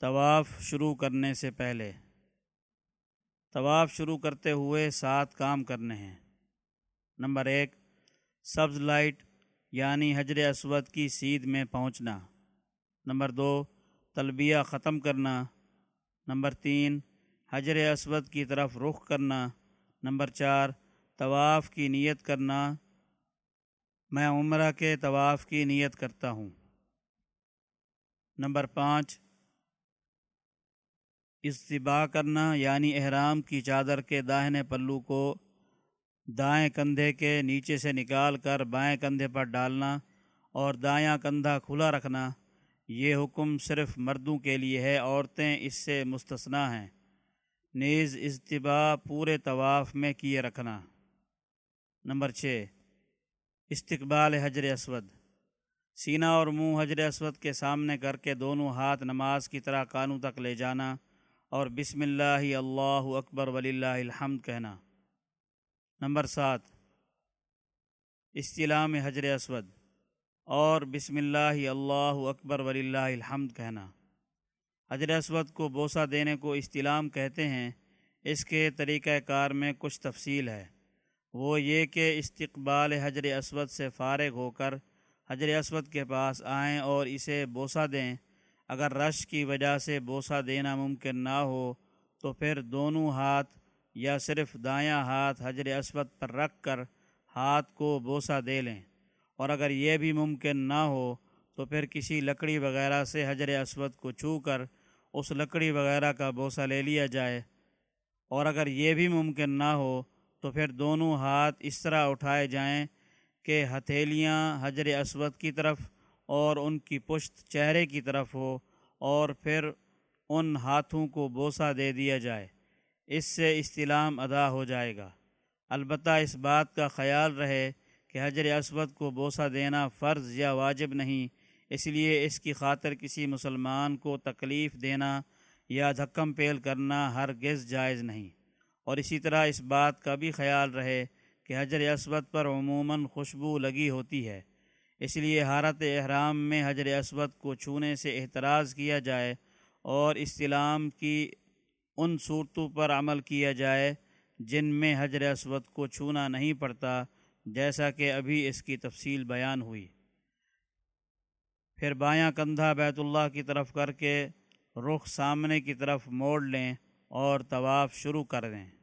طواف شروع کرنے سے پہلے۔ طواف شروع کرتے ہوئے سات کام کرنے ہیں۔ نمبر ایک، سبز لائٹ یعنی حجر اسود کی سیدھ میں پہنچنا۔ نمبر دو، تلبیہ ختم کرنا۔ نمبر تین، حجر اسود کی طرف رخ کرنا۔ نمبر چار، طواف کی نیت کرنا۔ میں عمرہ کے طواف کی نیت کرتا ہوں۔ نمبر پانچ استباع کرنا یعنی احرام کی چادر کے داہنے پلو کو دائیں کندھے کے نیچے سے نکال کر بائیں کندھے پر ڈالنا اور دایاں کندھا کھلا رکھنا، یہ حکم صرف مردوں کے لیے ہے، عورتیں اس سے مستثنا ہیں۔ نیز اجتباع پورے طواف میں کیے رکھنا۔ نمبر چھ، استقبال حجر اسود۔ سینہ اور منہ حجر اسود کے سامنے کر کے دونوں ہاتھ نماز کی طرح کانوں تک لے جانا۔ اور بسم اللہ اللہ اکبر ولی اللہ الحمد کہنا۔ نمبر سات استلام حجر اسود۔ اور بسم اللہ اللہ اکبر ولی اللہ الحمد کہنا۔ حجر اسود کو بوسہ دینے کو استلام کہتے ہیں، اس کے طریقہ کار میں کچھ تفصیل ہے۔ وہ یہ کہ استقبال حجر اسود سے فارغ ہو کر حجر اسود کے پاس آئیں اور اسے بوسہ دیں۔ اگر رش کی وجہ سے بوسہ دینا ممکن نہ ہو، تو پھر دونوں ہاتھ یا صرف دایاں ہاتھ حجر اسود پر رکھ کر ہاتھ کو بوسہ دے لیں۔ اور اگر یہ بھی ممکن نہ ہو، تو پھر کسی لکڑی وغیرہ سے حجر اسود کو چھو کر اس لکڑی وغیرہ کا بوسہ لے لیا جائے۔ اور اگر یہ بھی ممکن نہ ہو، تو پھر دونوں ہاتھ اس طرح اٹھائے جائیں کہ ہتھیلیاں حجر اسود کی طرف اور ان کی پشت چہرے کی طرف ہو اور پھر ان ہاتھوں کو بوسہ دے دیا جائے۔ اس سے استلام ادا ہو جائے گا۔ البتہ اس بات کا خیال رہے کہ حجر اسود کو بوسہ دینا فرض یا واجب نہیں، اس لیے اس کی خاطر کسی مسلمان کو تکلیف دینا یا دھکم پیل کرنا ہرگز جائز نہیں۔ اور اسی طرح اس بات کا بھی خیال رہے کہ حجر اسود پر عموماً خوشبو لگی ہوتی ہے۔ اس لیے حارت احرام میں حجر اسود کو چھونے سے احتراز کیا جائے اور استلام کی ان صورتوں پر عمل کیا جائے جن میں حجر اسود کو چھونا نہیں پڑتا، جیسا کہ ابھی اس کی تفصیل بیان ہوئی۔ پھر بایاں کندھا بیت اللہ کی طرف کر کے رخ سامنے کی طرف موڑ لیں اور طواف شروع کر دیں۔